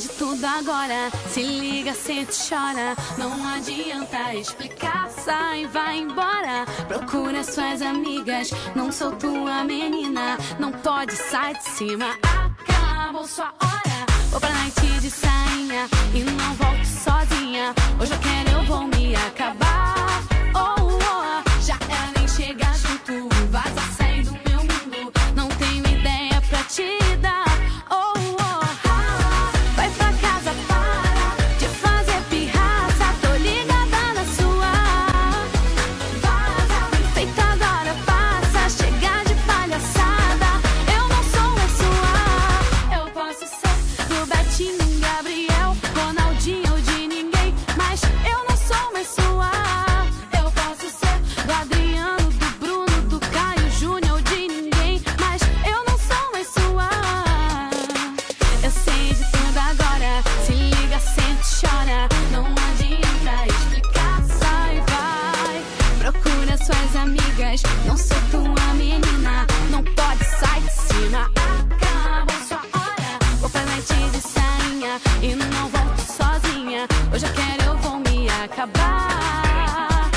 de tudo agora. Se liga, sente, chora. Não adianta explicar, sai, vai embora. Procura suas amigas, não sou tua menina. Não pode sair de cima. Acabou sua hora. Vou pra noite de sainha e não volto sozinha. Hoje eu quero Não sou tua menina, não pode sair de cima. Acabou sua hora, vou pra noite de sainha e não volto sozinha. Hoje eu quero, eu vou me acabar.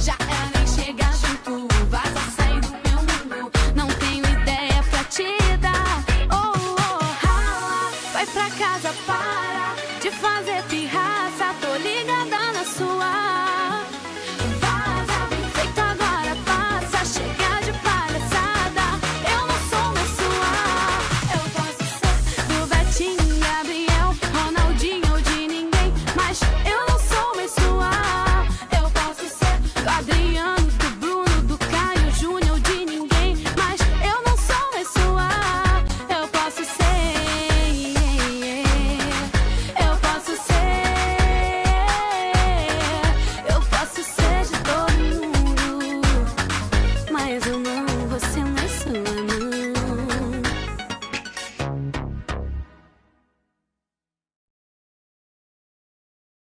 Já é era enxergar junto, vaza, sai do meu mundo. Não tenho ideia pra te dar. Oh, oh, oh. Ah, vai pra casa, para de fazer pirra.